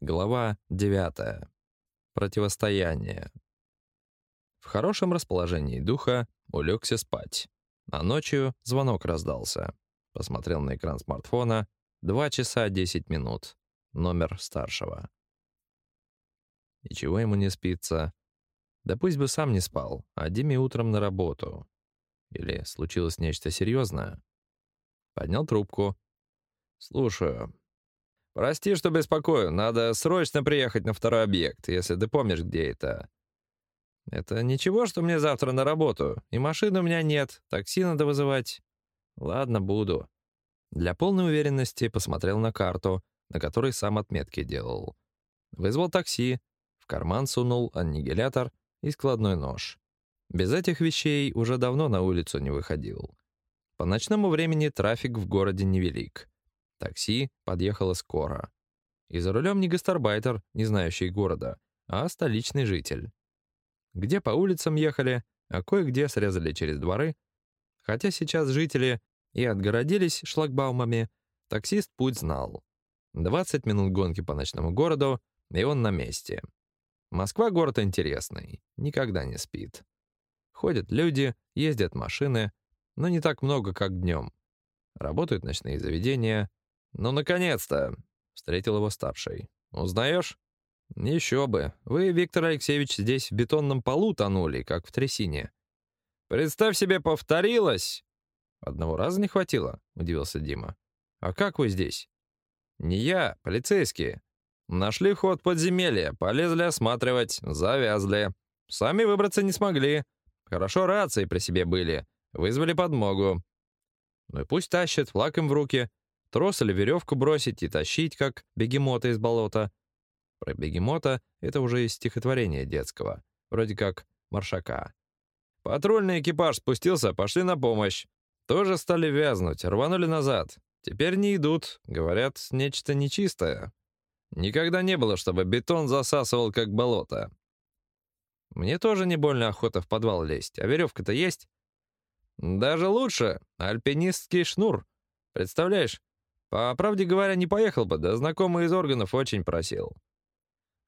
Глава 9. Противостояние. В хорошем расположении духа улегся спать. А ночью звонок раздался. Посмотрел на экран смартфона. 2 часа 10 минут. Номер старшего. И чего ему не спится? Да пусть бы сам не спал, а Диме утром на работу. Или случилось нечто серьезное? Поднял трубку. «Слушаю. «Прости, что беспокою. Надо срочно приехать на второй объект, если ты помнишь, где это». «Это ничего, что мне завтра на работу, и машины у меня нет, такси надо вызывать». «Ладно, буду». Для полной уверенности посмотрел на карту, на которой сам отметки делал. Вызвал такси, в карман сунул аннигилятор и складной нож. Без этих вещей уже давно на улицу не выходил. По ночному времени трафик в городе невелик. Такси подъехало скоро. И за рулем не гастарбайтер, не знающий города, а столичный житель. Где по улицам ехали, а кое-где срезали через дворы. Хотя сейчас жители и отгородились шлагбаумами, таксист путь знал. 20 минут гонки по ночному городу, и он на месте. Москва — город интересный, никогда не спит. Ходят люди, ездят машины, но не так много, как днем. Работают ночные заведения, «Ну, наконец-то!» — встретил его старший. «Узнаешь?» «Еще бы. Вы, Виктор Алексеевич, здесь в бетонном полу тонули, как в трясине». «Представь себе, повторилось!» «Одного раза не хватило», — удивился Дима. «А как вы здесь?» «Не я, полицейские. Нашли ход подземелья, полезли осматривать, завязли. Сами выбраться не смогли. Хорошо рации при себе были. Вызвали подмогу. Ну и пусть тащат, флаг им в руки. Трос или веревку бросить и тащить, как бегемота из болота. Про бегемота это уже из стихотворения детского, вроде как маршака. Патрульный экипаж спустился, пошли на помощь. Тоже стали вязнуть, рванули назад. Теперь не идут, говорят, нечто нечистое. Никогда не было, чтобы бетон засасывал, как болото. Мне тоже не больно охота в подвал лезть, а веревка-то есть. Даже лучше, альпинистский шнур. Представляешь, по правде говоря, не поехал бы, да знакомый из органов очень просил.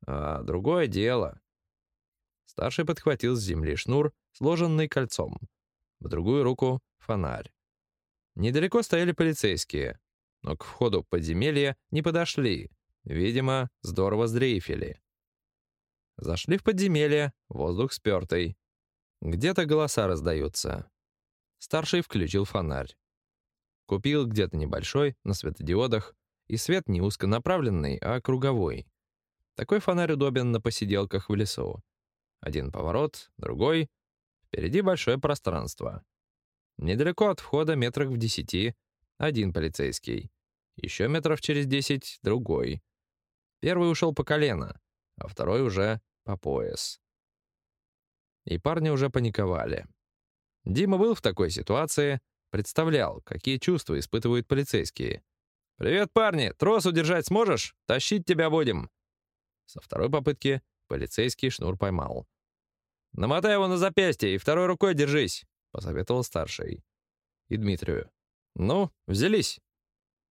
А другое дело. Старший подхватил с земли шнур, сложенный кольцом. В другую руку — фонарь. Недалеко стояли полицейские, но к входу подземелья не подошли. Видимо, здорово сдрейфили. Зашли в подземелье, воздух спёртый. Где-то голоса раздаются. Старший включил фонарь. Купил где-то небольшой, на светодиодах, и свет не узконаправленный, а круговой. Такой фонарь удобен на посиделках в лесу. Один поворот, другой. Впереди большое пространство. Недалеко от входа, метрах в десяти, один полицейский. Еще метров через десять — другой. Первый ушел по колено, а второй уже по пояс. И парни уже паниковали. Дима был в такой ситуации, Представлял, какие чувства испытывают полицейские. «Привет, парни! Трос удержать сможешь? Тащить тебя будем!» Со второй попытки полицейский шнур поймал. «Намотай его на запястье и второй рукой держись», — посоветовал старший. И Дмитрию. «Ну, взялись».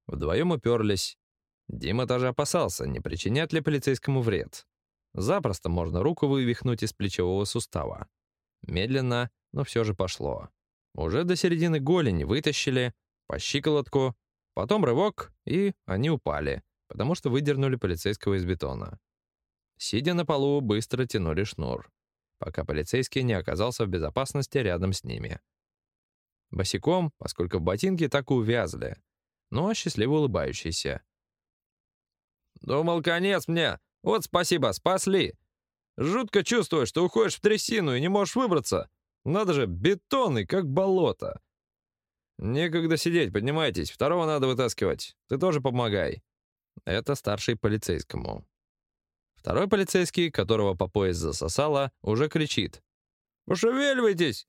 Вдвоем уперлись. Дима даже опасался, не причинят ли полицейскому вред. Запросто можно руку вывихнуть из плечевого сустава. Медленно, но все же пошло. Уже до середины голени вытащили, по щиколотку, потом рывок, и они упали, потому что выдернули полицейского из бетона. Сидя на полу, быстро тянули шнур, пока полицейский не оказался в безопасности рядом с ними. Босиком, поскольку ботинки так и увязли, но счастливо улыбающийся. «Думал, конец мне. Вот спасибо, спасли. Жутко чувствую, что уходишь в трясину и не можешь выбраться. Надо же, бетонный, как болото. Некогда сидеть, поднимайтесь, второго надо вытаскивать. Ты тоже помогай. Это старший полицейскому. Второй полицейский, которого по пояс засосало, уже кричит. «Пошевеливайтесь!»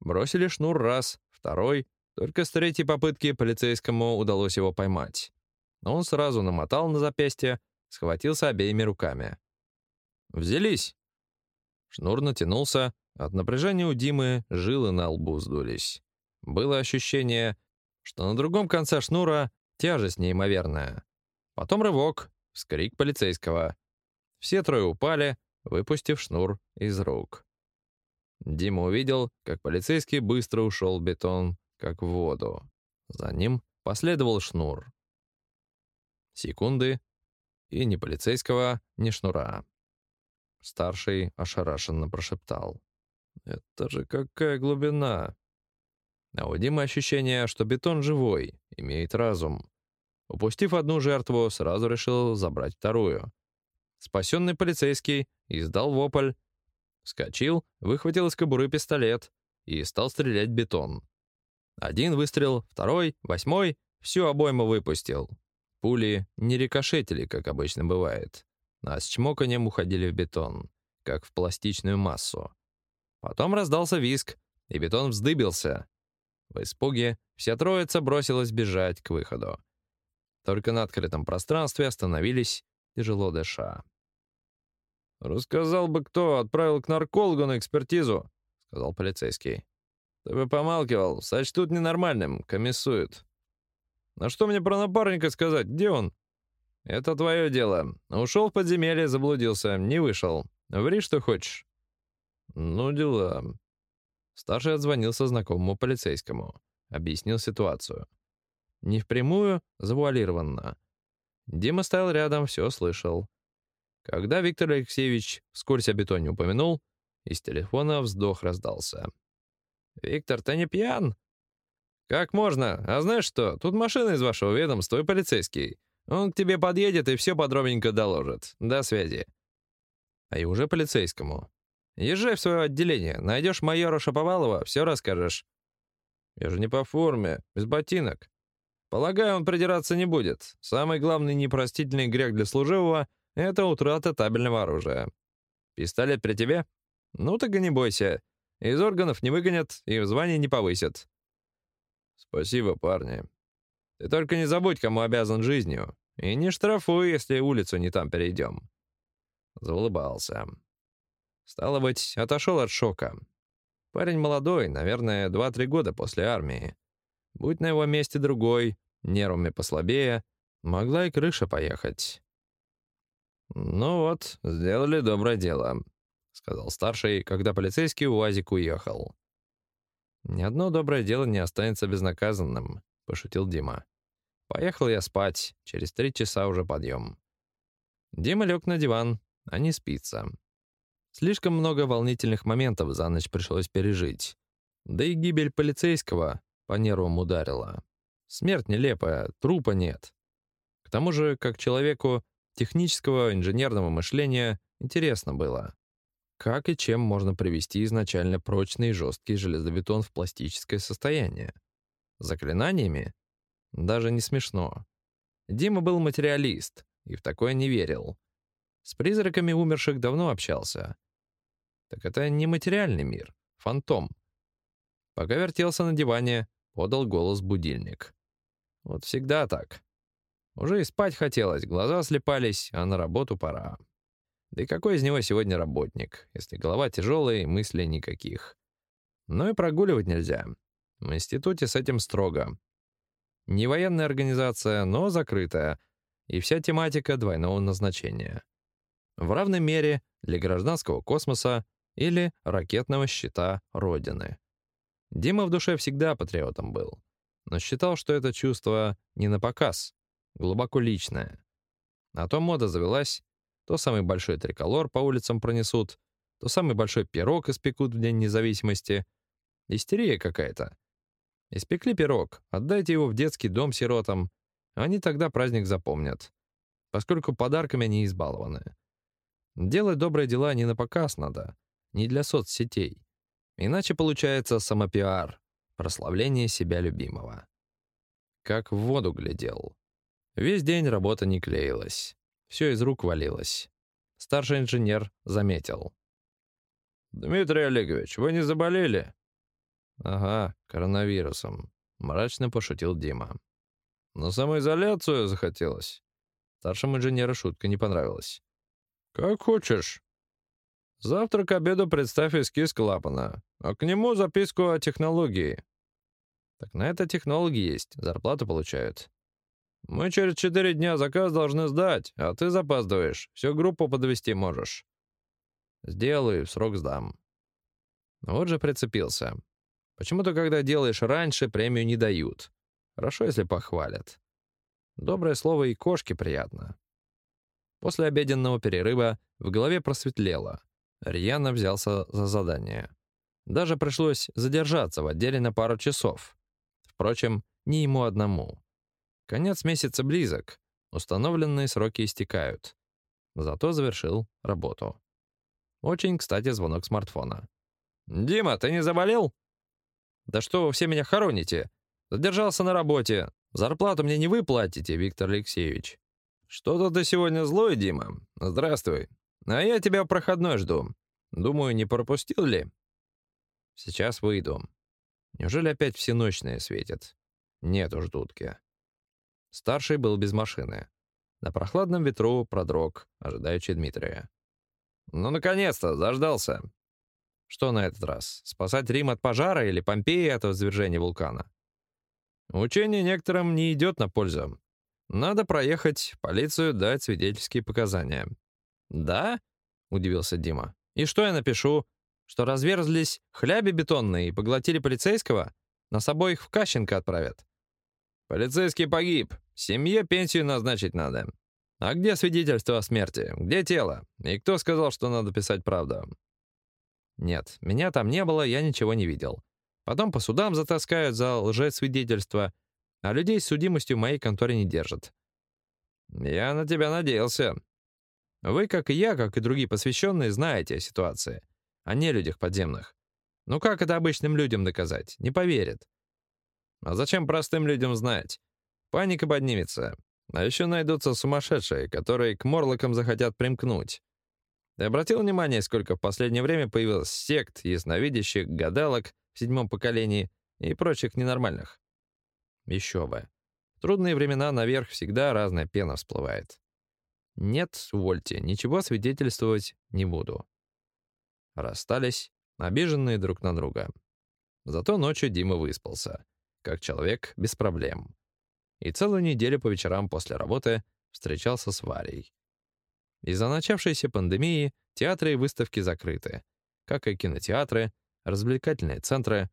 Бросили шнур раз, второй. Только с третьей попытки полицейскому удалось его поймать. Но он сразу намотал на запястье, схватился обеими руками. «Взялись!» Шнур натянулся, от напряжения у Димы жилы на лбу сдулись. Было ощущение, что на другом конце шнура тяжесть неимоверная. Потом рывок, Вскрик полицейского. Все трое упали, выпустив шнур из рук. Дима увидел, как полицейский быстро ушел бетон, как в воду. За ним последовал шнур. Секунды, и ни полицейского, ни шнура. Старший ошарашенно прошептал. «Это же какая глубина!» А у Димы ощущение, что бетон живой, имеет разум. Упустив одну жертву, сразу решил забрать вторую. Спасенный полицейский издал вопль, вскочил, выхватил из кобуры пистолет и стал стрелять бетон. Один выстрел, второй, восьмой, всю обойму выпустил. Пули не рикошетили, как обычно бывает, а с чмоканием уходили в бетон, как в пластичную массу. Потом раздался виск, и бетон вздыбился. В испуге вся троица бросилась бежать к выходу. Только на открытом пространстве остановились, тяжело дыша. «Рассказал бы кто, отправил к наркологу на экспертизу», — сказал полицейский. «Ты бы помалкивал, сочтут ненормальным, комиссуют». «А что мне про напарника сказать? Где он?» «Это твое дело. Ушел в подземелье, заблудился, не вышел. Ври, что хочешь». «Ну, дела». Старший отзвонился знакомому полицейскому, объяснил ситуацию. Не впрямую, завуалированно. Дима стоял рядом, все слышал. Когда Виктор Алексеевич вскользь о бетоне упомянул, из телефона вздох раздался. «Виктор, ты не пьян?» «Как можно? А знаешь что? Тут машина из вашего ведомства и полицейский. Он к тебе подъедет и все подробненько доложит. До связи». А и уже полицейскому. «Езжай в свое отделение, найдешь майора Шаповалова, все расскажешь». «Я же не по форме, без ботинок». Полагаю, он придираться не будет. Самый главный непростительный грех для служивого — это утрата табельного оружия. Пистолет при тебе? Ну так и не бойся. Из органов не выгонят и в звании не повысят. Спасибо, парни. Ты только не забудь, кому обязан жизнью. И не штрафуй, если улицу не там перейдем. Заулыбался. Стало быть, отошел от шока. Парень молодой, наверное, 2-3 года после армии. Будь на его месте другой, нервами послабее, могла и крыша поехать. «Ну вот, сделали доброе дело», — сказал старший, когда полицейский УАЗик уехал. «Ни одно доброе дело не останется безнаказанным», — пошутил Дима. «Поехал я спать, через три часа уже подъем». Дима лег на диван, а не спится. Слишком много волнительных моментов за ночь пришлось пережить. Да и гибель полицейского по нервам ударила. Смерть нелепая, трупа нет. К тому же, как человеку технического инженерного мышления интересно было. Как и чем можно привести изначально прочный и жесткий железобетон в пластическое состояние? Заклинаниями? Даже не смешно. Дима был материалист и в такое не верил. С призраками умерших давно общался. Так это не материальный мир, фантом. Пока вертелся на диване, подал голос будильник. Вот всегда так. Уже и спать хотелось, глаза слепались, а на работу пора. Да и какой из него сегодня работник, если голова тяжелая и мыслей никаких? Но и прогуливать нельзя. В институте с этим строго. Не военная организация, но закрытая, и вся тематика двойного назначения. В равной мере для гражданского космоса или ракетного щита Родины. Дима в душе всегда патриотом был, но считал, что это чувство не на показ, глубоко личное. А то мода завелась, то самый большой триколор по улицам пронесут, то самый большой пирог испекут в День независимости. Истерия какая-то. Испекли пирог, отдайте его в детский дом сиротам. Они тогда праздник запомнят, поскольку подарками они избалованы. Делать добрые дела не на показ надо, не для соцсетей. Иначе получается самопиар, прославление себя любимого. Как в воду глядел. Весь день работа не клеилась. Все из рук валилось. Старший инженер заметил. «Дмитрий Олегович, вы не заболели?» «Ага, коронавирусом», — мрачно пошутил Дима. «На самоизоляцию захотелось?» Старшему инженеру шутка не понравилась. «Как хочешь. Завтра к обеду представь эскиз клапана, а к нему записку о технологии. Так на это технологи есть, зарплату получают. Мы через четыре дня заказ должны сдать, а ты запаздываешь. Всю группу подвести можешь». «Сделаю, срок сдам». Вот же прицепился. Почему-то, когда делаешь раньше, премию не дают. Хорошо, если похвалят. Доброе слово и кошке приятно. После обеденного перерыва в голове просветлело. Рьяно взялся за задание. Даже пришлось задержаться в отделе на пару часов. Впрочем, не ему одному. Конец месяца близок, установленные сроки истекают. Зато завершил работу. Очень, кстати, звонок смартфона. «Дима, ты не заболел?» «Да что вы все меня хороните? Задержался на работе. Зарплату мне не вы платите, Виктор Алексеевич». «Что-то ты сегодня злой, Дима. Здравствуй. А я тебя проходной жду. Думаю, не пропустил ли?» «Сейчас выйду. Неужели опять всеночные светят?» «Нет уж, дудки». Старший был без машины. На прохладном ветру продрог, ожидающий Дмитрия. «Ну, наконец-то, заждался!» Что на этот раз? Спасать Рим от пожара или Помпеи от извержения вулкана? Учение некоторым не идет на пользу. Надо проехать, полицию дать свидетельские показания. «Да?» — удивился Дима. «И что я напишу? Что разверзлись хляби бетонные и поглотили полицейского? Нас обоих в Кащенко отправят». «Полицейский погиб. Семье пенсию назначить надо. А где свидетельство о смерти? Где тело? И кто сказал, что надо писать правду?» «Нет, меня там не было, я ничего не видел. Потом по судам затаскают за лжесвидетельство, а людей с судимостью в моей конторе не держат». «Я на тебя надеялся», вы, как и я, как и другие посвященные, знаете о ситуации, о нелюдях подземных. Ну как это обычным людям доказать? Не поверят. А зачем простым людям знать? Паника поднимется. А еще найдутся сумасшедшие, которые к морлокам захотят примкнуть. Ты обратил внимание, сколько в последнее время появилось сект, ясновидящих, гадалок в седьмом поколении и прочих ненормальных? Еще бы. В трудные времена наверх всегда разная пена всплывает. «Нет, увольте, ничего свидетельствовать не буду». Расстались, обиженные друг на друга. Зато ночью Дима выспался, как человек без проблем. И целую неделю по вечерам после работы встречался с Варей. Из-за начавшейся пандемии театры и выставки закрыты, как и кинотеатры, развлекательные центры.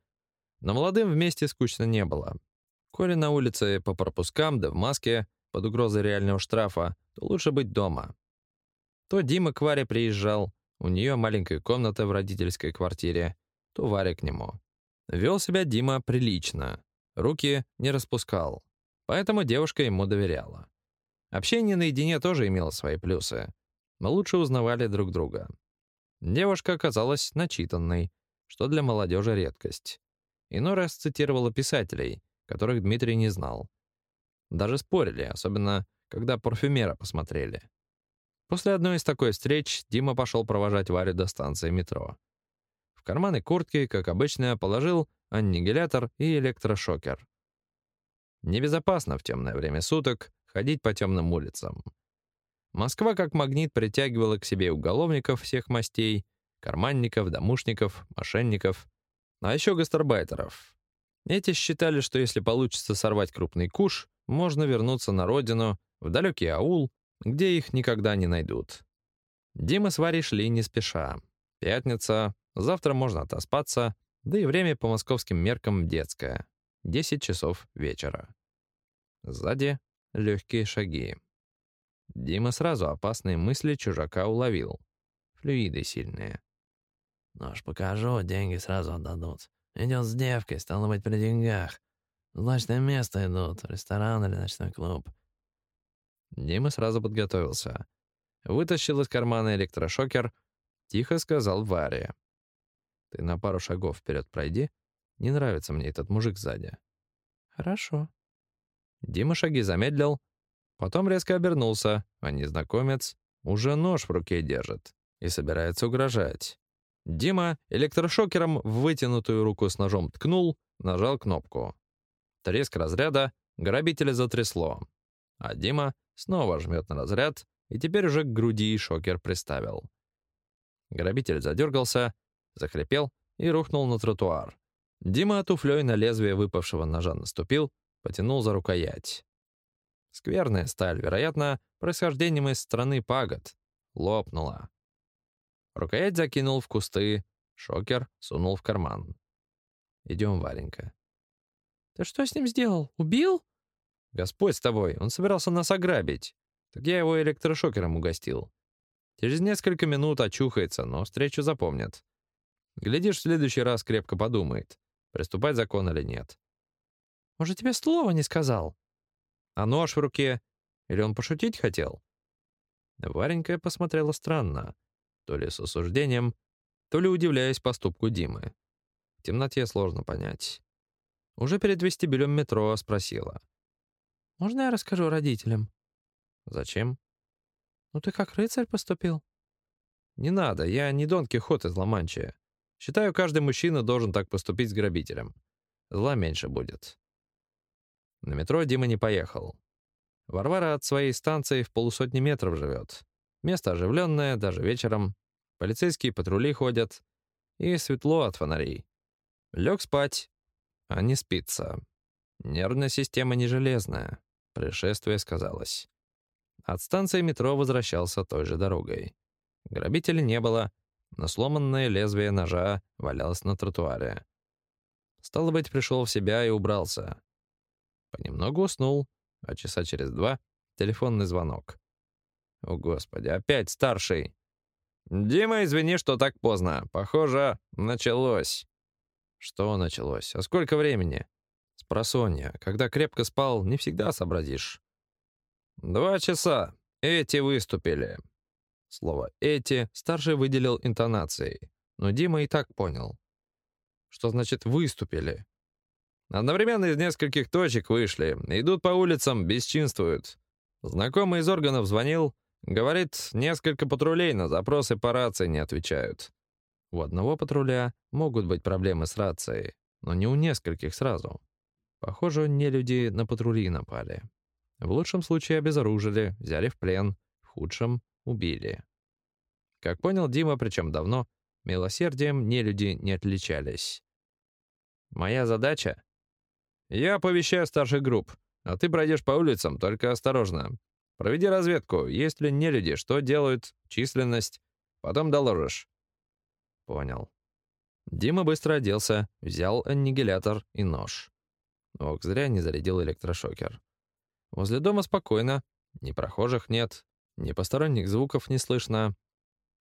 Но молодым вместе скучно не было. Коли на улице по пропускам да в маске под угрозой реального штрафа, то лучше быть дома. То Дима к Варе приезжал, у нее маленькая комната в родительской квартире, то Варя к нему. Вел себя Дима прилично, руки не распускал, поэтому девушка ему доверяла. Общение наедине тоже имело свои плюсы. Мы лучше узнавали друг друга. Девушка оказалась начитанной, что для молодежи редкость. Иной раз цитировала писателей, которых Дмитрий не знал. Даже спорили, особенно когда парфюмера посмотрели. После одной из такой встреч Дима пошел провожать Варю до станции метро. В карманы куртки, как обычно, положил аннигилятор и электрошокер. Небезопасно в темное время суток ходить по темным улицам. Москва как магнит притягивала к себе уголовников всех мастей, карманников, домушников, мошенников, а еще гастарбайтеров. Эти считали, что если получится сорвать крупный куш, можно вернуться на родину в далекий аул, где их никогда не найдут. Дима с Варей шли не спеша. Пятница, завтра можно отоспаться, да и время по московским меркам детское. 10 часов вечера. Сзади легкие шаги. Дима сразу опасные мысли чужака уловил. Флюиды сильные. «Нож покажу, деньги сразу отдадут. Идет с девкой, стало быть, при деньгах. Злачное место идут, ресторан или ночной клуб. Дима сразу подготовился. Вытащил из кармана электрошокер, тихо сказал Варе. «Ты на пару шагов вперед пройди. Не нравится мне этот мужик сзади». «Хорошо». Дима шаги замедлил, потом резко обернулся, а незнакомец уже нож в руке держит и собирается угрожать. Дима электрошокером в вытянутую руку с ножом ткнул, нажал кнопку. Треск разряда, грабителя затрясло. А Дима снова жмет на разряд, и теперь уже к груди шокер приставил. Грабитель задергался, захрипел и рухнул на тротуар. Дима туфлей на лезвие выпавшего ножа наступил, потянул за рукоять. Скверная сталь, вероятно, происхождением из страны пагод. Лопнула. Рукоять закинул в кусты, шокер сунул в карман. «Идем, Варенька». «Ты что с ним сделал? Убил?» «Господь с тобой, он собирался нас ограбить. Так я его электрошокером угостил. Через несколько минут очухается, но встречу запомнит. Глядишь, в следующий раз крепко подумает, приступать закон или нет. Может, тебе слова не сказал? А нож в руке? Или он пошутить хотел? Варенька посмотрела странно, то ли с осуждением, то ли удивляясь поступку Димы. В темноте сложно понять. Уже перед вестибюлем метро спросила. «Можно я расскажу родителям?» «Зачем?» «Ну ты как рыцарь поступил?» «Не надо, я не Дон Кихот из Ла-Манча. Считаю, каждый мужчина должен так поступить с грабителем. Зла меньше будет». На метро Дима не поехал. Варвара от своей станции в полусотни метров живет. Место оживленное, даже вечером. Полицейские патрули ходят. И светло от фонарей. Лег спать, а не спится. Нервная система не железная. Пришествие сказалось. От станции метро возвращался той же дорогой. Грабителя не было, но сломанное лезвие ножа валялось на тротуаре. Стало быть, пришел в себя и убрался. Понемногу уснул, а часа через два — телефонный звонок. О, Господи, опять старший. «Дима, извини, что так поздно. Похоже, началось». Что началось? А сколько времени? Спросонья. Когда крепко спал, не всегда сообразишь. Два часа. Эти выступили. Слово «эти» старший выделил интонацией, но Дима и так понял. Что значит «выступили»? Одновременно из нескольких точек вышли, идут по улицам, бесчинствуют. Знакомый из органов звонил, говорит, несколько патрулей на запросы по рации не отвечают. У одного патруля могут быть проблемы с рацией, но не у нескольких сразу. Похоже, не люди на патрули напали. В лучшем случае обезоружили, взяли в плен, в худшем — убили. Как понял Дима, причем давно, милосердием не люди не отличались. Моя задача я оповещаю старших групп, а ты пройдешь по улицам, только осторожно. Проведи разведку, есть ли нелюди, что делают, численность. Потом доложишь. Понял. Дима быстро оделся, взял аннигилятор и нож. Ох, зря не зарядил электрошокер. Возле дома спокойно, ни прохожих нет, ни посторонних звуков не слышно.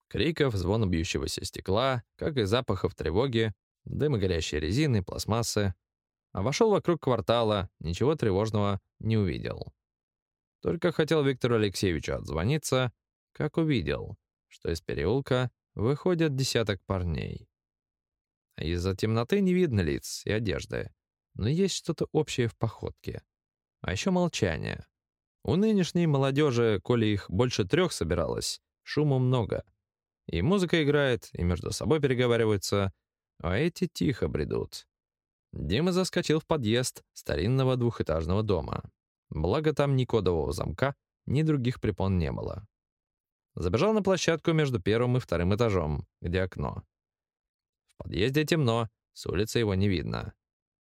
Криков, звона бьющегося стекла, как и запахов тревоги, дыма горящей резины, пластмассы. А вошел вокруг квартала, ничего тревожного не увидел. Только хотел Виктору Алексеевичу отзвониться, как увидел, что из переулка выходят десяток парней. Из-за темноты не видно лиц и одежды, но есть что-то общее в походке. А еще молчание. У нынешней молодежи, коли их больше трех собиралось, шума много. И музыка играет, и между собой переговариваются, а эти тихо бредут. Дима заскочил в подъезд старинного двухэтажного дома. Благо там ни кодового замка, ни других препон не было. Забежал на площадку между первым и вторым этажом, где окно. В подъезде темно, с улицы его не видно.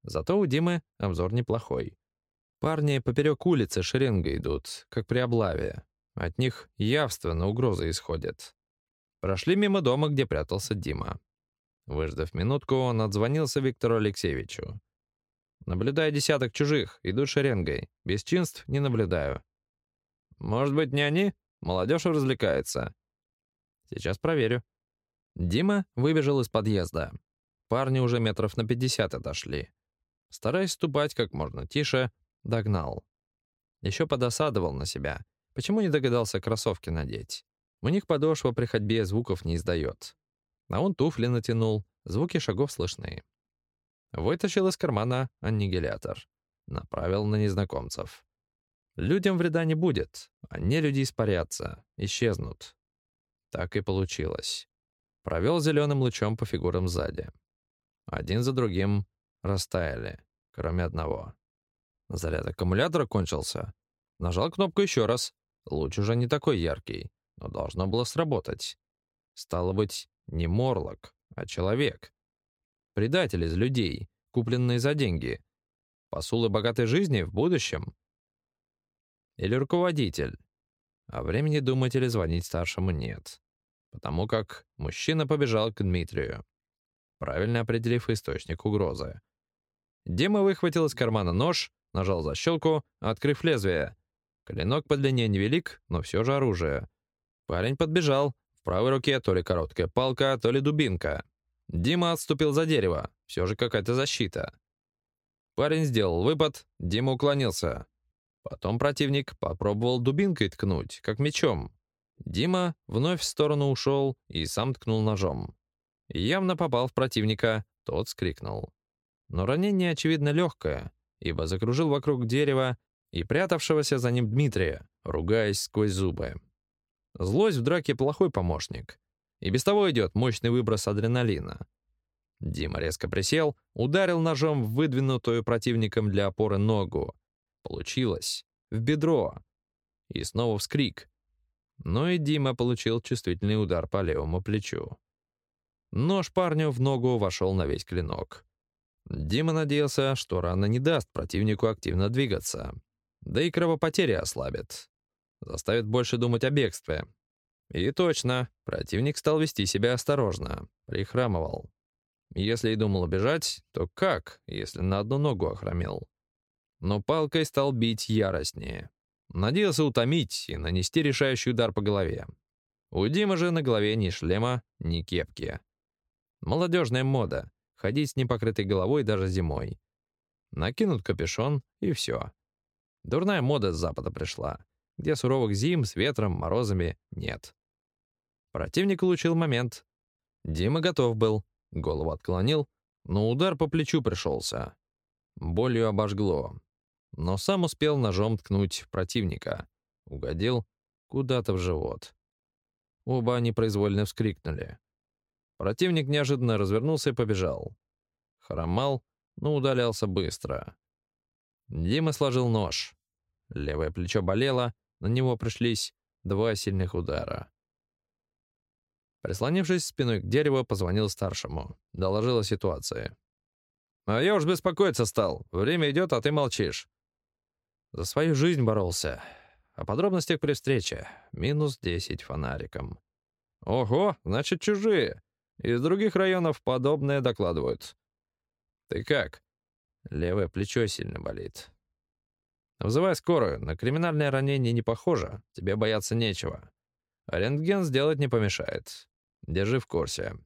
Зато у Димы обзор неплохой. Парни поперек улицы шеренгой идут, как при облаве. От них явственно угроза исходит. Прошли мимо дома, где прятался Дима. Выждав минутку, он отзвонился Виктору Алексеевичу. «Наблюдаю десяток чужих, идут шеренгой. Бесчинств не наблюдаю». «Может быть, не они? Молодежь развлекается». «Сейчас проверю». Дима выбежал из подъезда. Парни уже метров на пятьдесят отошли. Стараясь ступать как можно тише, догнал. Еще подосадовал на себя. Почему не догадался кроссовки надеть? У них подошва при ходьбе звуков не издает. А он туфли натянул, звуки шагов слышны. Вытащил из кармана аннигилятор. Направил на незнакомцев. Людям вреда не будет, а люди испарятся, исчезнут. Так и получилось. Провел зеленым лучом по фигурам сзади. Один за другим растаяли, кроме одного. Заряд аккумулятора кончился. Нажал кнопку еще раз. Луч уже не такой яркий, но должно было сработать. Стало быть, не морлок, а человек. Предатель из людей, купленный за деньги. Посулы богатой жизни в будущем. Или руководитель. А времени думать или звонить старшему нет. Потому как мужчина побежал к Дмитрию, правильно определив источник угрозы. Дима выхватил из кармана нож, нажал защелку, открыв лезвие. Клинок по длине невелик, но все же оружие. Парень подбежал. В правой руке то ли короткая палка, то ли дубинка. Дима отступил за дерево. Все же какая-то защита. Парень сделал выпад, Дима уклонился. Потом противник попробовал дубинкой ткнуть, как мечом. Дима вновь в сторону ушел и сам ткнул ножом. Явно попал в противника, тот скрикнул. Но ранение, очевидно, легкое, ибо закружил вокруг дерева и прятавшегося за ним Дмитрия, ругаясь сквозь зубы. Злость в драке плохой помощник. И без того идет мощный выброс адреналина. Дима резко присел, ударил ножом в выдвинутую противником для опоры ногу. Получилось. В бедро. И снова вскрик. Но и Дима получил чувствительный удар по левому плечу. Нож парню в ногу вошел на весь клинок. Дима надеялся, что рана не даст противнику активно двигаться. Да и кровопотери ослабит. Заставит больше думать о бегстве. И точно, противник стал вести себя осторожно, прихрамывал. Если и думал убежать, то как, если на одну ногу охромел? Но палкой стал бить яростнее. Надеялся утомить и нанести решающий удар по голове. У Димы же на голове ни шлема, ни кепки. Молодежная мода — ходить с непокрытой головой даже зимой. Накинут капюшон, и все. Дурная мода с запада пришла, где суровых зим с ветром, морозами нет. Противник улучил момент. Дима готов был, голову отклонил, но удар по плечу пришелся. Болью обожгло. Но сам успел ножом ткнуть противника. Угодил куда-то в живот. Оба непроизвольно вскрикнули. Противник неожиданно развернулся и побежал. Хромал, но удалялся быстро. Дима сложил нож. Левое плечо болело, на него пришлись два сильных удара. Прислонившись спиной к дереву, позвонил старшему. Доложил о ситуации. «А я уж беспокоиться стал. Время идет, а ты молчишь». За свою жизнь боролся. О подробностях при встрече. Минус десять фонариком. «Ого, значит, чужие. Из других районов подобное докладывают. Ты как? Левое плечо сильно болит. Вызывай скорую. На криминальное ранение не похоже. Тебе бояться нечего. Рентген сделать не помешает. Держи в курсе.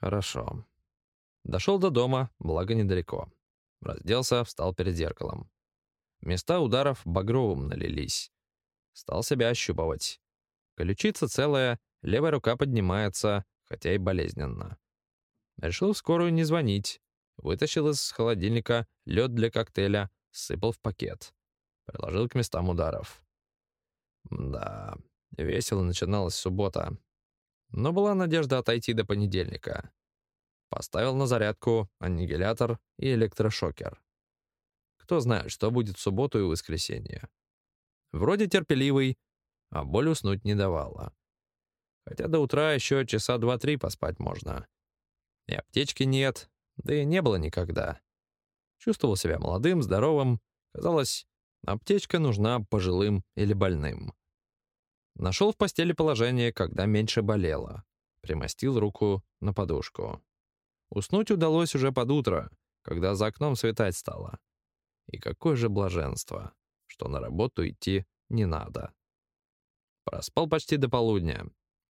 Хорошо. Дошел до дома, благо недалеко. Разделся, встал перед зеркалом. Места ударов багровым налились. Стал себя ощупывать. Ключица целая, левая рука поднимается, хотя и болезненно. Решил в скорую не звонить. Вытащил из холодильника лед для коктейля, сыпал в пакет. Приложил к местам ударов. Да, весело начиналась суббота. Но была надежда отойти до понедельника. Поставил на зарядку аннигилятор и электрошокер. Кто знает, что будет в субботу и воскресенье. Вроде терпеливый, а боль уснуть не давала. Хотя до утра еще часа два-три поспать можно. И аптечки нет, да и не было никогда. Чувствовал себя молодым, здоровым. Казалось, аптечка нужна пожилым или больным. Нашел в постели положение, когда меньше болело. Примостил руку на подушку. Уснуть удалось уже под утро, когда за окном светать стало. И какое же блаженство, что на работу идти не надо. Проспал почти до полудня.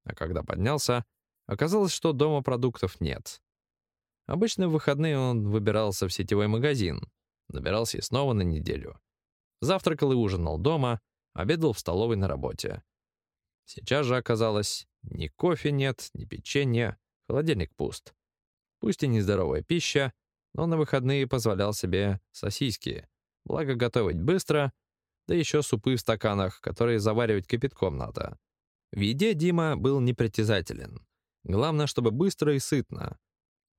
А когда поднялся, оказалось, что дома продуктов нет. Обычно в выходные он выбирался в сетевой магазин, набирался и снова на неделю. Завтракал и ужинал дома, обедал в столовой на работе. Сейчас же оказалось, ни кофе нет, ни печенья, холодильник пуст. Пусть и нездоровая пища, но на выходные позволял себе сосиски. Благо готовить быстро, да еще супы в стаканах, которые заваривать кипятком надо. В еде Дима был непритязателен. Главное, чтобы быстро и сытно.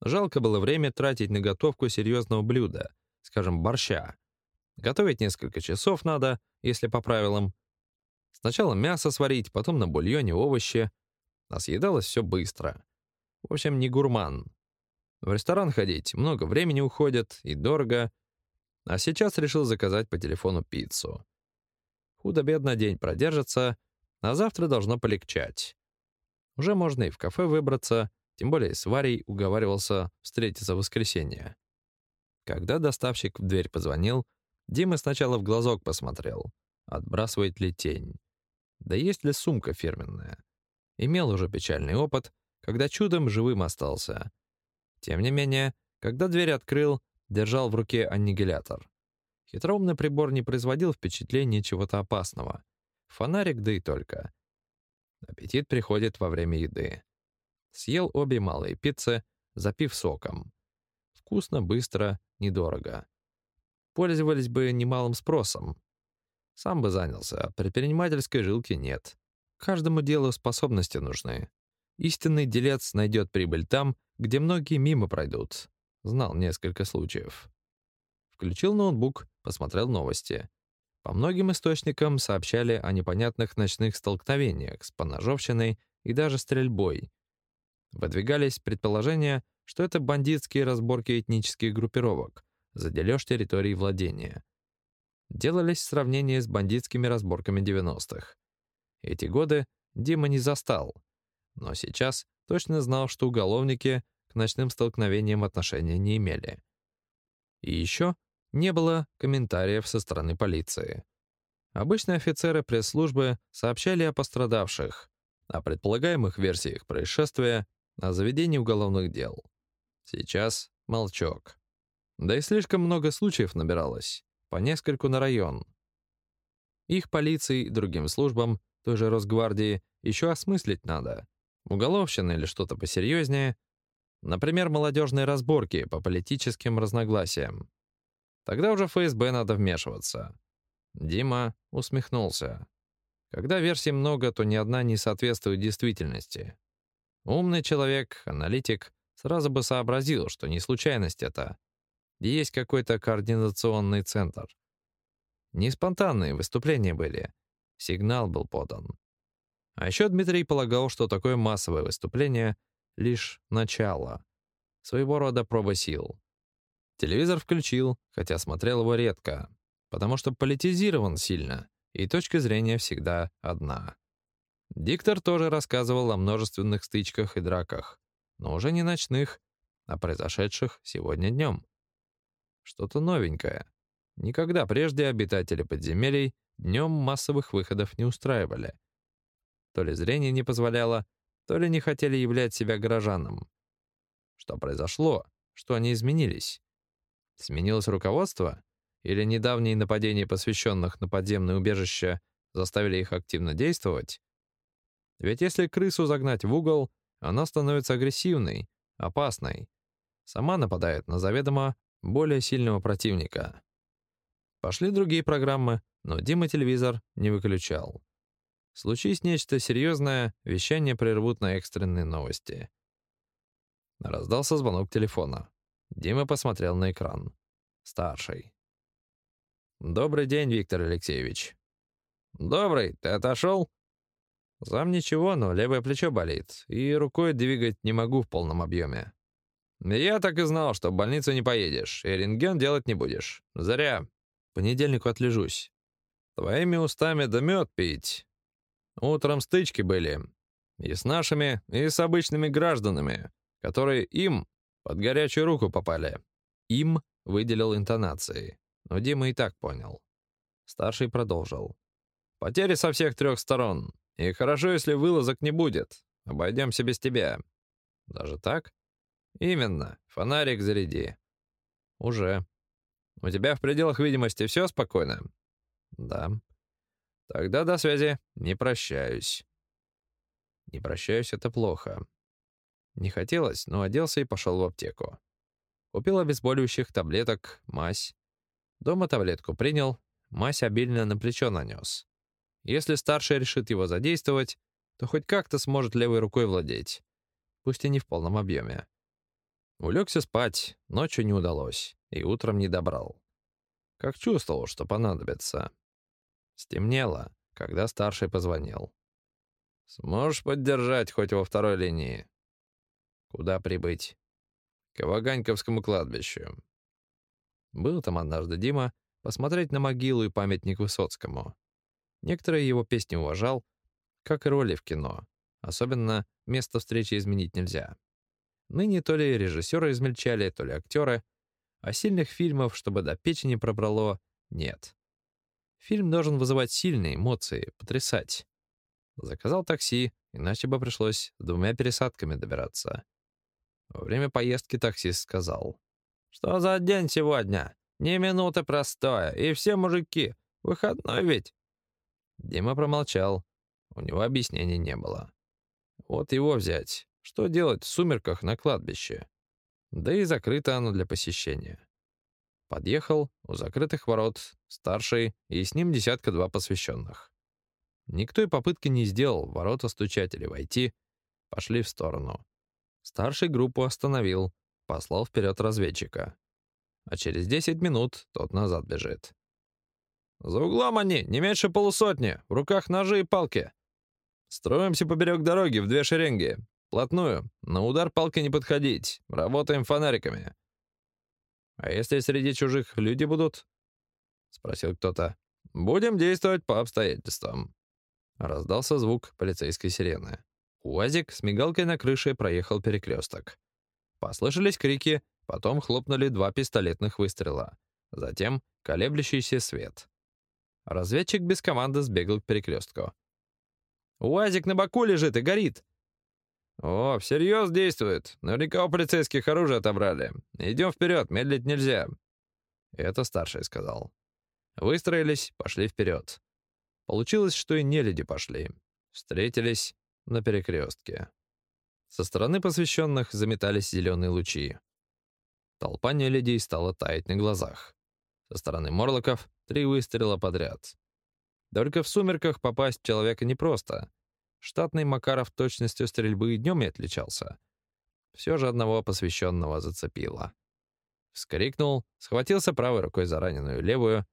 Жалко было время тратить на готовку серьезного блюда, скажем, борща. Готовить несколько часов надо, если по правилам. Сначала мясо сварить, потом на бульоне овощи. А съедалось все быстро. В общем, не гурман. В ресторан ходить много времени уходит и дорого. А сейчас решил заказать по телефону пиццу. Худо-бедно день продержится, а завтра должно полегчать. Уже можно и в кафе выбраться, тем более с Варей уговаривался встретиться в воскресенье. Когда доставщик в дверь позвонил, Дима сначала в глазок посмотрел, отбрасывает ли тень. Да есть ли сумка фирменная. Имел уже печальный опыт, когда чудом живым остался. Тем не менее, когда дверь открыл, держал в руке аннигилятор. Хитроумный прибор не производил впечатления чего-то опасного. Фонарик, да и только. Аппетит приходит во время еды. Съел обе малые пиццы, запив соком. Вкусно, быстро, недорого. Пользовались бы немалым спросом. Сам бы занялся, а предпринимательской жилки нет. Каждому делу способности нужны. Истинный делец найдет прибыль там, где многие мимо пройдут. Знал несколько случаев. Включил ноутбук, посмотрел новости. По многим источникам сообщали о непонятных ночных столкновениях с поножовщиной и даже стрельбой. Выдвигались предположения, что это бандитские разборки этнических группировок, за территории владения. Делались сравнения с бандитскими разборками 90-х. Эти годы Дима не застал, но сейчас точно знал, что уголовники к ночным столкновениям отношения не имели. И еще не было комментариев со стороны полиции. Обычно офицеры пресс-службы сообщали о пострадавших, о предполагаемых версиях происшествия, о заведении уголовных дел. Сейчас молчок. Да и слишком много случаев набиралось, по нескольку на район. Их полиции и другим службам, той же Росгвардии, еще осмыслить надо. Уголовщина или что-то посерьезнее. Например, молодежные разборки по политическим разногласиям. Тогда уже ФСБ надо вмешиваться. Дима усмехнулся. Когда версий много, то ни одна не соответствует действительности. Умный человек, аналитик, сразу бы сообразил, что не случайность это. Есть какой-то координационный центр. Не спонтанные выступления были. Сигнал был подан. А еще Дмитрий полагал, что такое массовое выступление — лишь начало. Своего рода проба сил. Телевизор включил, хотя смотрел его редко, потому что политизирован сильно, и точка зрения всегда одна. Диктор тоже рассказывал о множественных стычках и драках, но уже не ночных, а произошедших сегодня днем. Что-то новенькое. Никогда прежде обитатели подземелий днем массовых выходов не устраивали. То ли зрение не позволяло, то ли не хотели являть себя горожанам. Что произошло? Что они изменились? Сменилось руководство? Или недавние нападения посвященных на подземное убежище заставили их активно действовать? Ведь если крысу загнать в угол, она становится агрессивной, опасной. Сама нападает на заведомо более сильного противника. Пошли другие программы, но Дима телевизор не выключал. Случись нечто серьезное, вещание прервут на экстренные новости. Раздался звонок телефона. Дима посмотрел на экран. Старший. «Добрый день, Виктор Алексеевич». «Добрый, ты отошел?» «Зам ничего, но левое плечо болит, и рукой двигать не могу в полном объеме». «Я так и знал, что в больницу не поедешь, и рентген делать не будешь. Зря. Понедельнику отлежусь. Твоими устами да мед пить. Утром стычки были. И с нашими, и с обычными гражданами, которые им под горячую руку попали. Им выделил интонацией, но Дима и так понял. Старший продолжил. Потери со всех трех сторон. И хорошо, если вылазок не будет. Обойдемся без тебя. Даже так? Именно. Фонарик заряди. Уже. У тебя в пределах видимости все спокойно? Да. Тогда до связи. Не прощаюсь. Не прощаюсь — это плохо. Не хотелось, но оделся и пошел в аптеку. Купил обезболивающих, таблеток, мазь. Дома таблетку принял, мазь обильно на плечо нанес. Если старший решит его задействовать, то хоть как-то сможет левой рукой владеть. Пусть и не в полном объеме. Улегся спать, ночью не удалось, и утром не добрал. Как чувствовал, что понадобится. Стемнело, когда старший позвонил. «Сможешь поддержать хоть во второй линии?» «Куда прибыть?» «К Ваганьковскому кладбищу». Был там однажды Дима посмотреть на могилу и памятник Высоцкому. Некоторые его песни уважал, как и роли в кино. Особенно место встречи изменить нельзя. Ныне то ли режиссеры измельчали, то ли актеры, а сильных фильмов, чтобы до печени пробрало, нет. Фильм должен вызывать сильные эмоции, потрясать. Заказал такси, иначе бы пришлось с двумя пересадками добираться. Во время поездки таксист сказал. «Что за день сегодня? Ни минуты простоя, и все мужики. Выходной ведь?» Дима промолчал. У него объяснений не было. Вот его взять. Что делать в сумерках на кладбище? Да и закрыто оно для посещения. Подъехал, у закрытых ворот, старший, и с ним десятка-два посвященных. Никто и попытки не сделал ворота стучать или войти. Пошли в сторону. Старший группу остановил, послал вперед разведчика. А через 10 минут тот назад бежит. «За углом они, не меньше полусотни, в руках ножи и палки. Строимся поперек дороги в две шеренги. Плотную, на удар палкой не подходить, работаем фонариками». «А если среди чужих люди будут?» — спросил кто-то. «Будем действовать по обстоятельствам». Раздался звук полицейской сирены. УАЗик с мигалкой на крыше проехал перекресток. Послышались крики, потом хлопнули два пистолетных выстрела. Затем колеблющийся свет. Разведчик без команды сбегал к перекрестку. «УАЗик на боку лежит и горит!» «О, всерьез действует. Наверняка у полицейских оружие отобрали. Идем вперед, медлить нельзя». Это старший сказал. Выстроились, пошли вперед. Получилось, что и не люди пошли. Встретились на перекрестке. Со стороны посвященных заметались зеленые лучи. Толпа нелюдей стала таять на глазах. Со стороны морлоков три выстрела подряд. Только в сумерках попасть человека непросто. Штатный Макаров точностью стрельбы и днем и отличался. Все же одного посвященного зацепило. Вскрикнул, схватился правой рукой за раненую левую.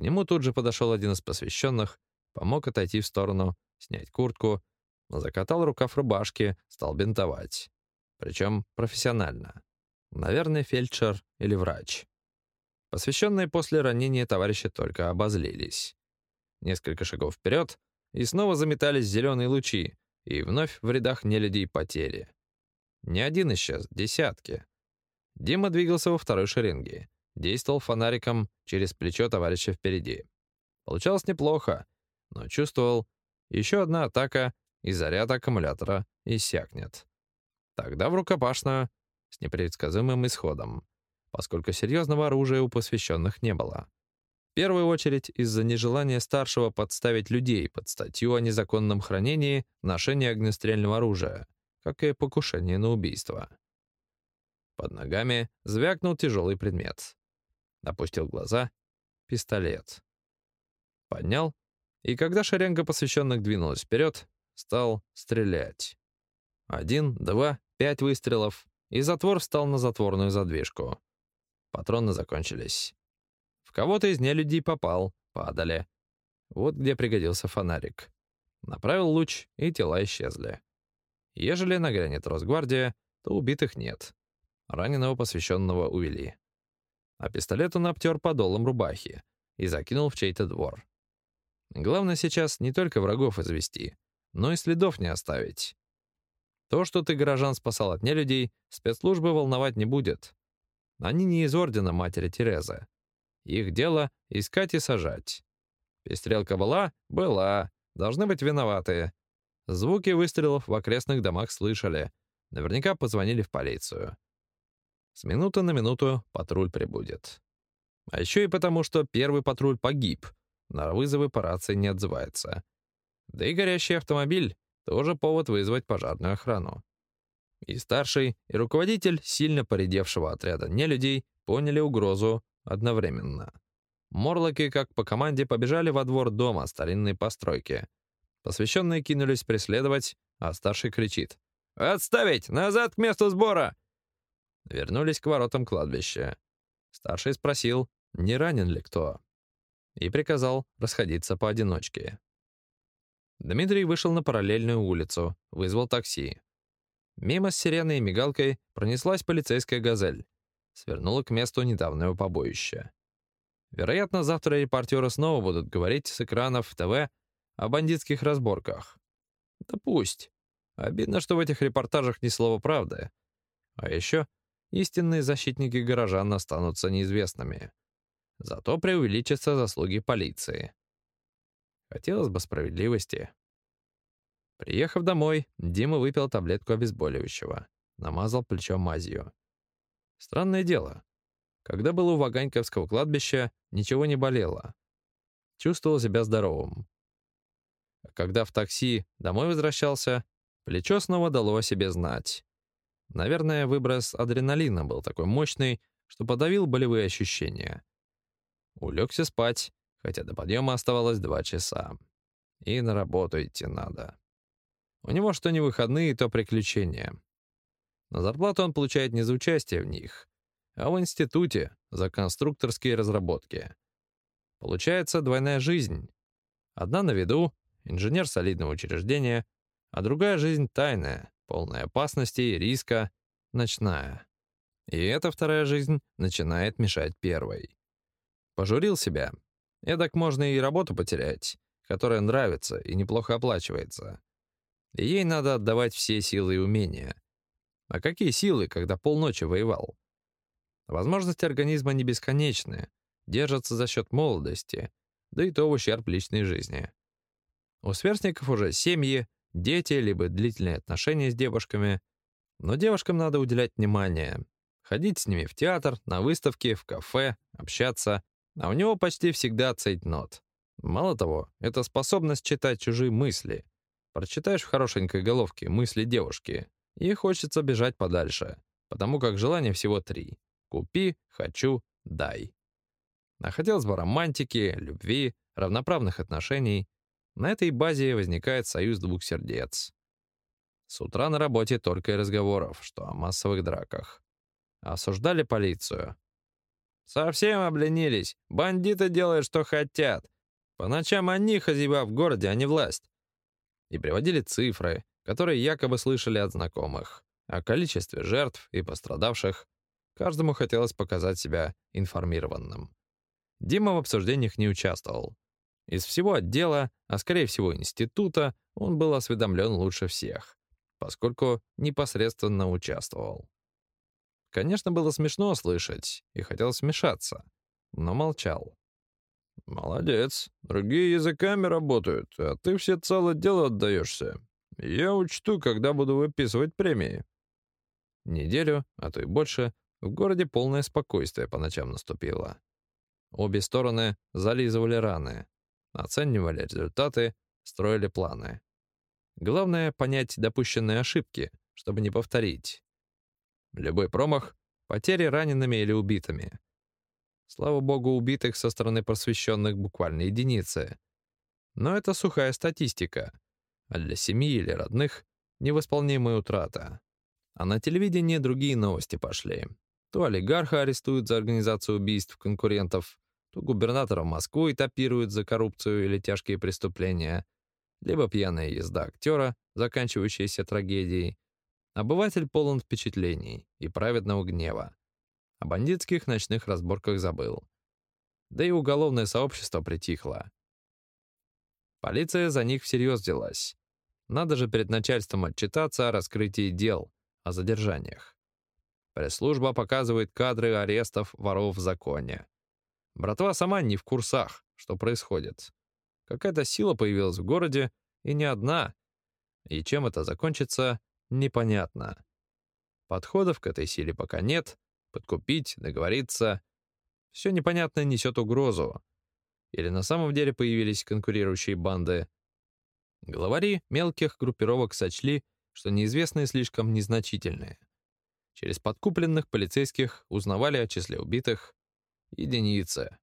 К нему тут же подошел один из посвященных, помог отойти в сторону, снять куртку, закатал рукав рубашки, стал бинтовать. Причем профессионально. Наверное, фельдшер или врач. Посвященные после ранения товарища только обозлились. Несколько шагов вперед, и снова заметались зеленые лучи, и вновь в рядах нелюдей потери. Не один исчез, десятки. Дима двигался во второй шеренге, действовал фонариком через плечо товарища впереди. Получалось неплохо, но чувствовал, еще одна атака, и заряд аккумулятора иссякнет. Тогда в рукопашную с непредсказуемым исходом поскольку серьезного оружия у посвященных не было. В первую очередь из-за нежелания старшего подставить людей под статью о незаконном хранении, ношении огнестрельного оружия, как и покушение на убийство. Под ногами звякнул тяжелый предмет. Опустил глаза. Пистолет. Поднял, и когда шеренга посвященных двинулась вперед, стал стрелять. Один, два, пять выстрелов, и затвор встал на затворную задвижку. Патроны закончились. В кого-то из нелюдей попал, падали. Вот где пригодился фонарик. Направил луч, и тела исчезли. Ежели нагрянет Росгвардия, то убитых нет. Раненого посвященного увели. А пистолет он обтер подолом рубахи и закинул в чей-то двор. Главное сейчас не только врагов извести, но и следов не оставить. То, что ты горожан спасал от нелюдей, спецслужбы волновать не будет. Они не из ордена матери Терезы. Их дело — искать и сажать. Пестрелка была? Была. Должны быть виноватые. Звуки выстрелов в окрестных домах слышали. Наверняка позвонили в полицию. С минуты на минуту патруль прибудет. А еще и потому, что первый патруль погиб. На вызовы по рации не отзывается. Да и горящий автомобиль — тоже повод вызвать пожарную охрану. И старший, и руководитель сильно поредевшего отряда нелюдей поняли угрозу одновременно. Морлоки, как по команде, побежали во двор дома старинной постройки. Посвященные кинулись преследовать, а старший кричит. «Отставить! Назад к месту сбора!» Вернулись к воротам кладбища. Старший спросил, не ранен ли кто, и приказал расходиться поодиночке. Дмитрий вышел на параллельную улицу, вызвал такси. Мимо с сиреной и мигалкой пронеслась полицейская «Газель». Свернула к месту недавнего побоища. Вероятно, завтра репортеры снова будут говорить с экранов ТВ о бандитских разборках. Да пусть. Обидно, что в этих репортажах ни слова правды. А еще истинные защитники горожан останутся неизвестными. Зато преувеличатся заслуги полиции. Хотелось бы справедливости. Приехав домой, Дима выпил таблетку обезболивающего, намазал плечо мазью. Странное дело. Когда был у Ваганьковского кладбища, ничего не болело. Чувствовал себя здоровым. А когда в такси домой возвращался, плечо снова дало о себе знать. Наверное, выброс адреналина был такой мощный, что подавил болевые ощущения. Улегся спать, хотя до подъема оставалось два часа. И на работу идти надо. У него что не выходные, то приключения. На зарплату он получает не за участие в них, а в институте за конструкторские разработки. Получается двойная жизнь. Одна на виду, инженер солидного учреждения, а другая жизнь тайная, полная опасностей, риска, ночная. И эта вторая жизнь начинает мешать первой. Пожурил себя. Эдак можно и работу потерять, которая нравится и неплохо оплачивается. И ей надо отдавать все силы и умения. А какие силы, когда полночи воевал? Возможности организма не бесконечны, держатся за счет молодости, да и то в ущерб личной жизни. У сверстников уже семьи, дети, либо длительные отношения с девушками. Но девушкам надо уделять внимание. Ходить с ними в театр, на выставки, в кафе, общаться. А у него почти всегда цейтнот. Мало того, это способность читать чужие мысли. Прочитаешь в хорошенькой головке мысли девушки, и хочется бежать подальше, потому как желания всего три. Купи, хочу, дай. А хотелось бы романтики, любви, равноправных отношений. На этой базе возникает союз двух сердец. С утра на работе только и разговоров, что о массовых драках. Осуждали полицию. Совсем обленились. Бандиты делают, что хотят. По ночам они хозяева в городе, а не власть и приводили цифры, которые якобы слышали от знакомых, о количестве жертв и пострадавших. Каждому хотелось показать себя информированным. Дима в обсуждениях не участвовал. Из всего отдела, а скорее всего института, он был осведомлен лучше всех, поскольку непосредственно участвовал. Конечно, было смешно слышать, и хотелось вмешаться, но молчал. «Молодец. Другие языками работают, а ты все целое дело отдаешься. Я учту, когда буду выписывать премии». Неделю, а то и больше, в городе полное спокойствие по ночам наступило. Обе стороны зализывали раны, оценивали результаты, строили планы. Главное — понять допущенные ошибки, чтобы не повторить. Любой промах — потери ранеными или убитыми — Слава богу, убитых со стороны просвещенных буквально единицы. Но это сухая статистика, а для семьи или родных — невосполнимая утрата. А на телевидении другие новости пошли. То олигарха арестуют за организацию убийств конкурентов, то губернатора Москвы этапируют за коррупцию или тяжкие преступления, либо пьяная езда актера, заканчивающаяся трагедией. Обыватель полон впечатлений и праведного гнева. О бандитских ночных разборках забыл. Да и уголовное сообщество притихло. Полиция за них всерьез взялась. Надо же перед начальством отчитаться о раскрытии дел, о задержаниях. Пресс-служба показывает кадры арестов воров в законе. Братва сама не в курсах, что происходит. Какая-то сила появилась в городе, и не одна. И чем это закончится, непонятно. Подходов к этой силе пока нет, подкупить, договориться. Все непонятное несет угрозу. Или на самом деле появились конкурирующие банды. Главари мелких группировок сочли, что неизвестные слишком незначительные. Через подкупленных полицейских узнавали о числе убитых. Единицы.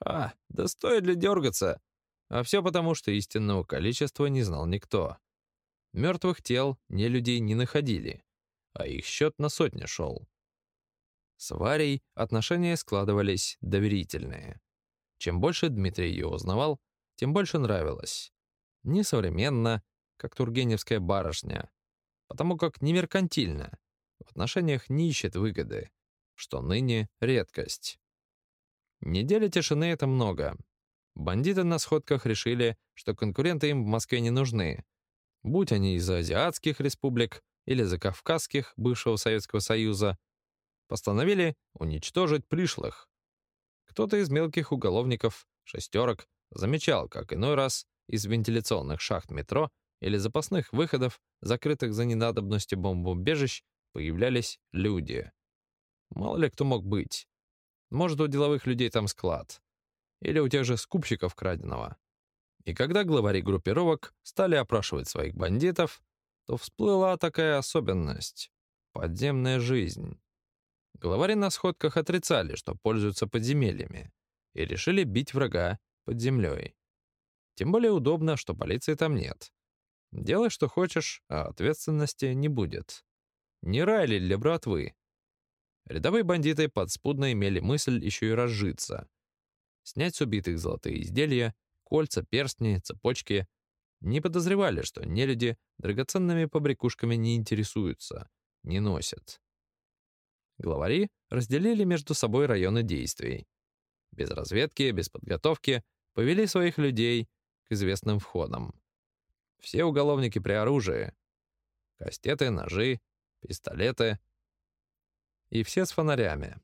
Ха, да стоит ли дергаться? А все потому, что истинного количества не знал никто. Мертвых тел не людей не находили, а их счет на сотни шел. С Варей отношения складывались доверительные. Чем больше Дмитрий ее узнавал, тем больше нравилось. Несовременно, как тургеневская барышня, потому как не меркантильно, в отношениях не ищет выгоды, что ныне редкость. Неделя тишины — это много. Бандиты на сходках решили, что конкуренты им в Москве не нужны. Будь они из азиатских республик или закавказских бывшего Советского Союза, постановили уничтожить пришлых. Кто-то из мелких уголовников, шестерок, замечал, как иной раз из вентиляционных шахт метро или запасных выходов, закрытых за ненадобностью бомбоубежищ, появлялись люди. Мало ли кто мог быть. Может, у деловых людей там склад. Или у тех же скупщиков краденого. И когда главари группировок стали опрашивать своих бандитов, то всплыла такая особенность — подземная жизнь. Главари на сходках отрицали, что пользуются подземельями, и решили бить врага под землей. Тем более удобно, что полиции там нет. Делай, что хочешь, а ответственности не будет. Не рай ли для братвы? Рядовые бандиты подспудно имели мысль еще и разжиться. Снять с убитых золотые изделия, кольца, перстни, цепочки. Не подозревали, что нелюди драгоценными побрякушками не интересуются, не носят. Главари разделили между собой районы действий. Без разведки, без подготовки повели своих людей к известным входам. Все уголовники при оружии. Кастеты, ножи, пистолеты. И все с фонарями.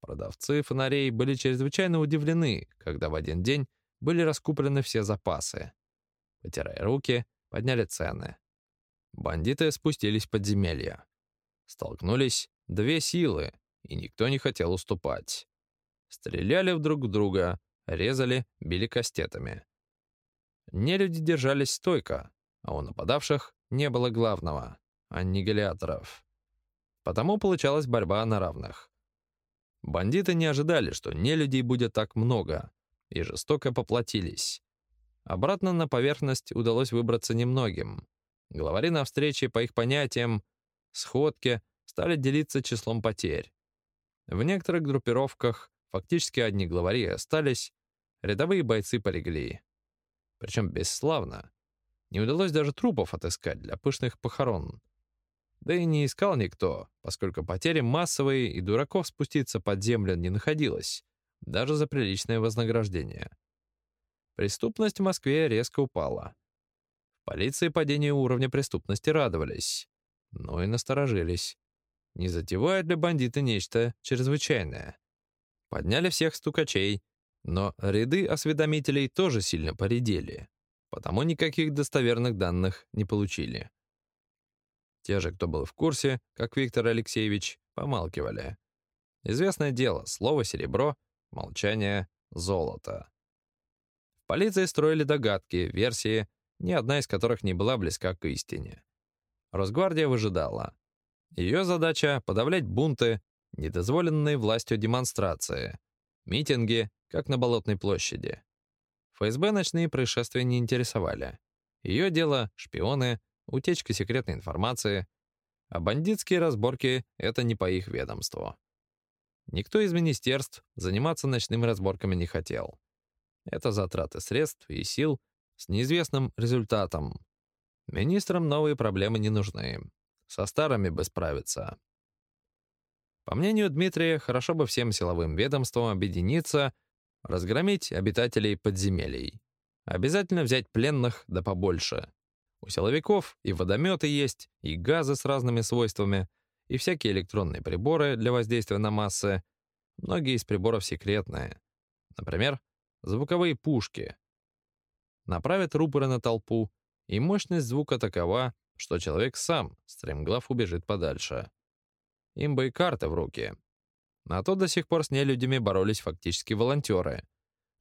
Продавцы фонарей были чрезвычайно удивлены, когда в один день были раскуплены все запасы. Потирая руки, подняли цены. Бандиты спустились в подземелья. Столкнулись две силы, и никто не хотел уступать. Стреляли друг в друга, резали, били кастетами. Нелюди держались стойко, а у нападавших не было главного — аннигиляторов. Потому получалась борьба на равных. Бандиты не ожидали, что нелюдей будет так много, и жестоко поплатились. Обратно на поверхность удалось выбраться немногим. Главари на встрече, по их понятиям, сходке, стали делиться числом потерь. В некоторых группировках фактически одни главари остались, рядовые бойцы полегли. Причем бесславно. Не удалось даже трупов отыскать для пышных похорон. Да и не искал никто, поскольку потери массовые и дураков спуститься под землю не находилось, даже за приличное вознаграждение. Преступность в Москве резко упала. В полиции падению уровня преступности радовались, но и насторожились. Не затевают ли бандиты нечто чрезвычайное? Подняли всех стукачей, но ряды осведомителей тоже сильно поредели, потому никаких достоверных данных не получили. Те же, кто был в курсе, как Виктор Алексеевич, помалкивали. Известное дело, слово «серебро», молчание «золото». В полиции строили догадки, версии, ни одна из которых не была близка к истине. Росгвардия выжидала. Ее задача — подавлять бунты, недозволенные властью демонстрации, митинги, как на Болотной площади. ФСБ ночные происшествия не интересовали. Ее дело — шпионы, утечка секретной информации, а бандитские разборки — это не по их ведомству. Никто из министерств заниматься ночными разборками не хотел. Это затраты средств и сил с неизвестным результатом. Министрам новые проблемы не нужны. Со старыми бы справиться. По мнению Дмитрия, хорошо бы всем силовым ведомствам объединиться, разгромить обитателей подземелий. Обязательно взять пленных да побольше. У силовиков и водометы есть, и газы с разными свойствами, и всякие электронные приборы для воздействия на массы. Многие из приборов секретные. Например, звуковые пушки. Направят рупоры на толпу, и мощность звука такова, что человек сам, стремглав, убежит подальше. Им бы и карты в руки. А то до сих пор с нелюдями боролись фактически волонтеры,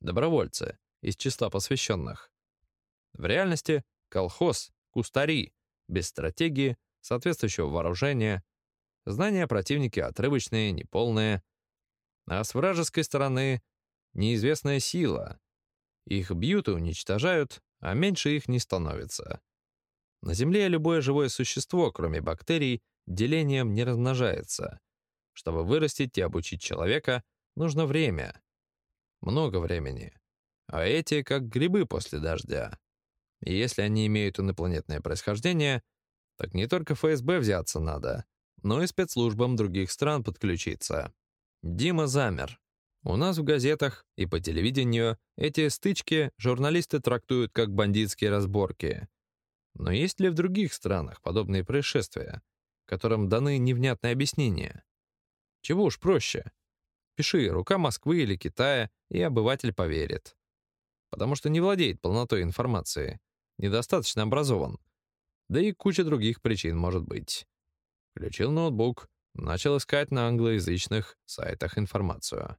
добровольцы из числа посвященных. В реальности колхоз, кустари, без стратегии, соответствующего вооружения, знания противники отрывочные, неполные, а с вражеской стороны неизвестная сила. Их бьют и уничтожают, а меньше их не становится. На Земле любое живое существо, кроме бактерий, делением не размножается. Чтобы вырастить и обучить человека, нужно время. Много времени. А эти как грибы после дождя. И если они имеют инопланетное происхождение, так не только ФСБ взяться надо, но и спецслужбам других стран подключиться. Дима замер. У нас в газетах и по телевидению эти стычки журналисты трактуют как бандитские разборки. Но есть ли в других странах подобные происшествия, которым даны невнятные объяснения? Чего уж проще. Пиши «Рука Москвы» или Китая, и обыватель поверит. Потому что не владеет полнотой информации, недостаточно образован. Да и куча других причин может быть. Включил ноутбук, начал искать на англоязычных сайтах информацию.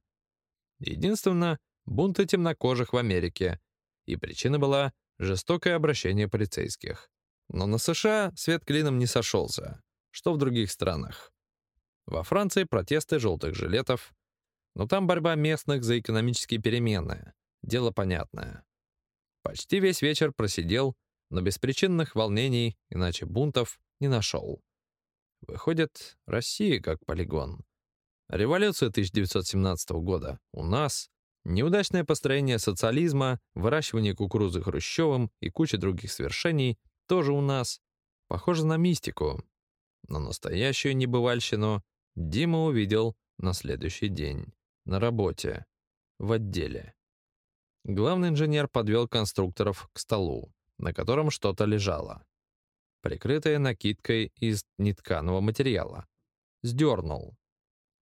Единственно, бунты темнокожих в Америке, и причина была жестокое обращение полицейских. Но на США свет клином не сошелся, что в других странах. Во Франции протесты желтых жилетов, но там борьба местных за экономические перемены. Дело понятное. Почти весь вечер просидел, но беспричинных волнений, иначе бунтов, не нашел. Выходит, Россия как полигон. Революция 1917 года у нас, неудачное построение социализма, выращивание кукурузы Хрущевым и куча других свершений тоже у нас. Похоже на мистику. Но настоящую небывальщину Дима увидел на следующий день, на работе, в отделе. Главный инженер подвел конструкторов к столу, на котором что-то лежало, прикрытое накидкой из нетканого материала. Сдернул.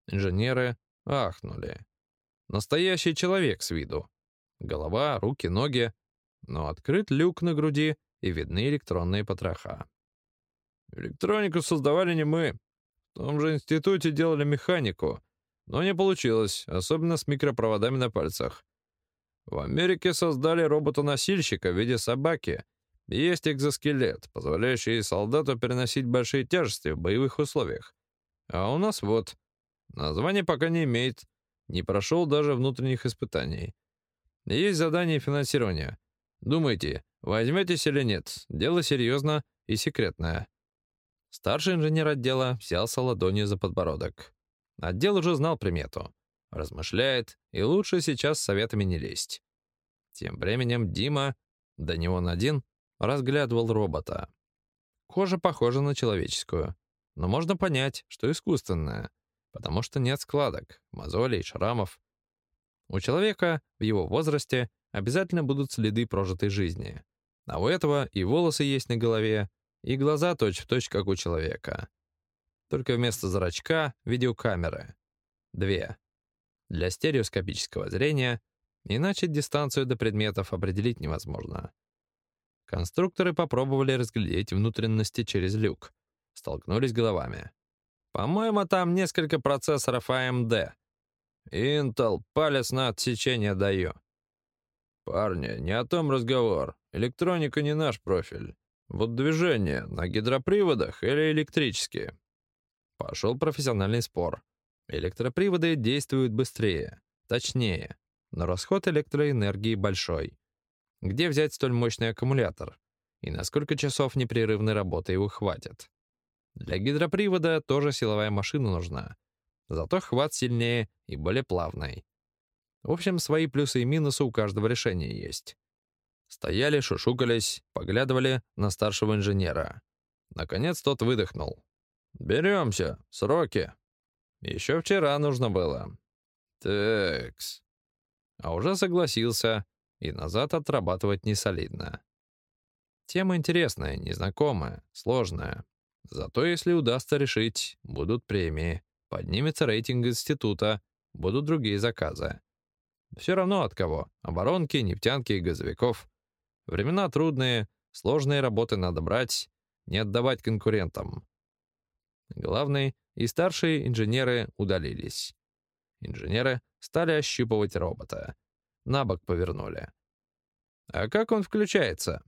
Инженеры ахнули. Настоящий человек с виду. Голова, руки, ноги. Но открыт люк на груди и видны электронные потроха. Электронику создавали не мы. В том же институте делали механику. Но не получилось, особенно с микропроводами на пальцах. В Америке создали робота-носильщика в виде собаки. Есть экзоскелет, позволяющий солдату переносить большие тяжести в боевых условиях. А у нас вот Название пока не имеет, не прошел даже внутренних испытаний. Есть задание финансирования. Думайте, возьметесь или нет, дело серьезно и секретное. Старший инженер отдела взялся ладонью за подбородок. Отдел уже знал примету. Размышляет, и лучше сейчас с советами не лезть. Тем временем Дима, до него на один, разглядывал робота. Кожа похожа на человеческую, но можно понять, что искусственная — потому что нет складок, мозолей, шрамов. У человека в его возрасте обязательно будут следы прожитой жизни. А у этого и волосы есть на голове, и глаза точь-в-точь, точь, как у человека. Только вместо зрачка — видеокамеры. Две. Для стереоскопического зрения, иначе дистанцию до предметов определить невозможно. Конструкторы попробовали разглядеть внутренности через люк. Столкнулись головами. По-моему, там несколько процессоров AMD. Intel палец на отсечение даю. Парни, не о том разговор. Электроника не наш профиль. Вот движение на гидроприводах или электрические. Пошел профессиональный спор. Электроприводы действуют быстрее, точнее, но расход электроэнергии большой. Где взять столь мощный аккумулятор? И на сколько часов непрерывной работы его хватит? Для гидропривода тоже силовая машина нужна. Зато хват сильнее и более плавный. В общем, свои плюсы и минусы у каждого решения есть. Стояли, шушукались, поглядывали на старшего инженера. Наконец тот выдохнул. «Беремся, сроки». Еще вчера нужно было. Такс. А уже согласился, и назад отрабатывать не солидно. Тема интересная, незнакомая, сложная. Зато если удастся решить, будут премии, поднимется рейтинг института, будут другие заказы. Все равно от кого — оборонки, нефтянки и газовиков. Времена трудные, сложные работы надо брать, не отдавать конкурентам. Главный и старшие инженеры удалились. Инженеры стали ощупывать робота. На бок повернули. «А как он включается?»